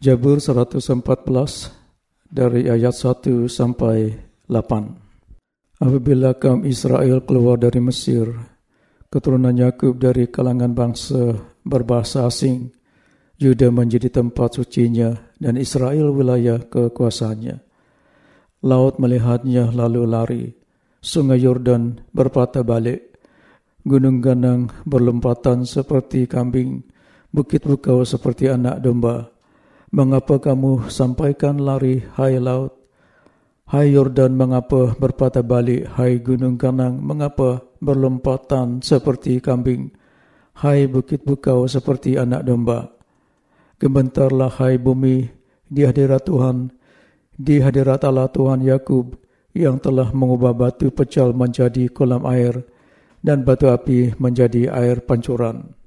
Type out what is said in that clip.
Jabur 114 dari ayat 1 sampai 8. Apabila kaum Israel keluar dari Mesir, keturunan Yakub dari kalangan bangsa berbahasa asing, Yuda menjadi tempat sucinya dan Israel wilayah kekuasaannya. Laut melihatnya lalu lari, sungai Yordan berpatah balik, gunung ganang berlompatan seperti kambing, bukit bukau seperti anak domba, Mengapa kamu sampaikan lari, hai laut? Hai Yordan, mengapa berpatah balik? Hai gunung kanang, mengapa berlompatan seperti kambing? Hai bukit bukau seperti anak domba. Gementarlah hai bumi di hadirat Tuhan, di hadirat Allah Tuhan Yakub yang telah mengubah batu pecal menjadi kolam air dan batu api menjadi air pancuran.